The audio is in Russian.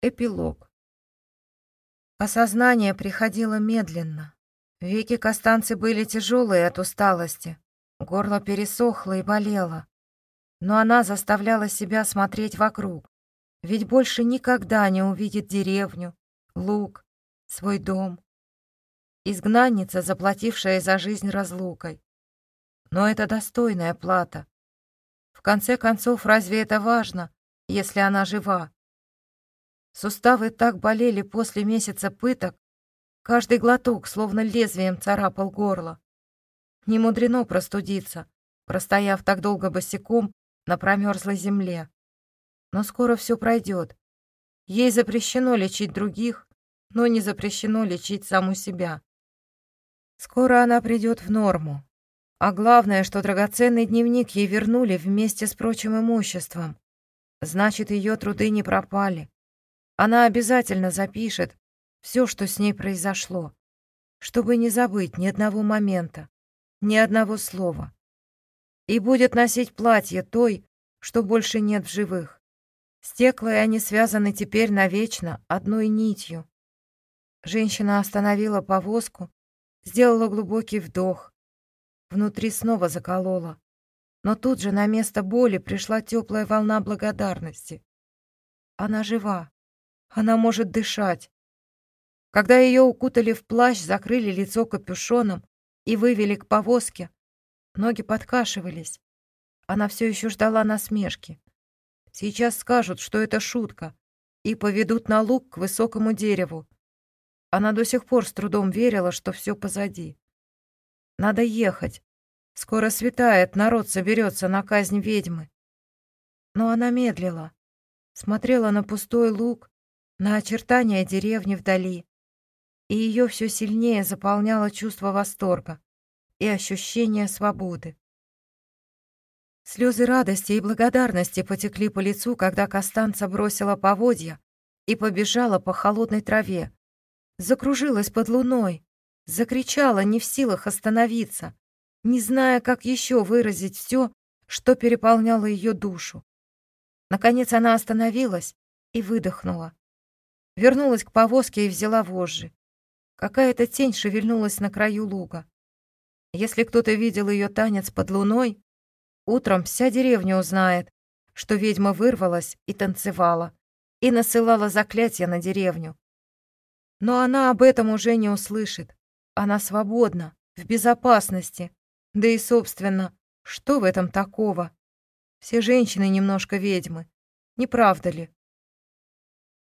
Эпилог. Осознание приходило медленно. Веки Костанцы были тяжелые от усталости. Горло пересохло и болело. Но она заставляла себя смотреть вокруг. Ведь больше никогда не увидит деревню, луг, свой дом. Изгнанница, заплатившая за жизнь разлукой. Но это достойная плата. В конце концов, разве это важно, если она жива? Суставы так болели после месяца пыток, каждый глоток словно лезвием царапал горло. Не мудрено простудиться, простояв так долго босиком на промерзлой земле. Но скоро все пройдет. Ей запрещено лечить других, но не запрещено лечить саму себя. Скоро она придет в норму. А главное, что драгоценный дневник ей вернули вместе с прочим имуществом. Значит, ее труды не пропали. Она обязательно запишет все, что с ней произошло, чтобы не забыть ни одного момента, ни одного слова. И будет носить платье той, что больше нет в живых. Стекла и они связаны теперь навечно одной нитью. Женщина остановила повозку, сделала глубокий вдох. Внутри снова заколола. Но тут же на место боли пришла теплая волна благодарности. Она жива. Она может дышать. Когда ее укутали в плащ, закрыли лицо капюшоном и вывели к повозке, ноги подкашивались. Она все еще ждала насмешки. Сейчас скажут, что это шутка, и поведут на луг к высокому дереву. Она до сих пор с трудом верила, что все позади. Надо ехать. Скоро светает, народ соберется на казнь ведьмы. Но она медлила, смотрела на пустой луг, на очертания деревни вдали, и ее все сильнее заполняло чувство восторга и ощущение свободы. Слезы радости и благодарности потекли по лицу, когда Костанца бросила поводья и побежала по холодной траве, закружилась под луной, закричала, не в силах остановиться, не зная, как еще выразить все, что переполняло ее душу. Наконец она остановилась и выдохнула. Вернулась к повозке и взяла вожжи. Какая-то тень шевельнулась на краю луга. Если кто-то видел ее танец под луной, утром вся деревня узнает, что ведьма вырвалась и танцевала, и насылала заклятие на деревню. Но она об этом уже не услышит. Она свободна, в безопасности. Да и, собственно, что в этом такого? Все женщины немножко ведьмы. Не правда ли?